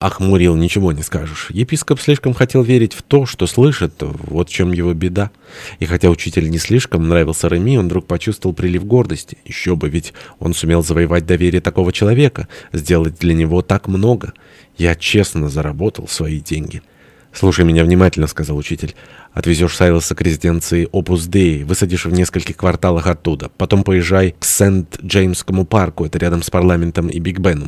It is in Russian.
охмурил, ничего не скажешь. Епископ слишком хотел верить в то, что слышит, вот в чем его беда. И хотя учитель не слишком нравился Реми, он вдруг почувствовал прилив гордости. Еще бы, ведь он сумел завоевать доверие такого человека, сделать для него так много. Я честно заработал свои деньги. «Слушай меня внимательно», — сказал учитель. «Отвезешь Сайлоса к резиденции Опус Dei, высадишь в нескольких кварталах оттуда. Потом поезжай к Сент-Джеймскому парку, это рядом с парламентом и Биг Беном.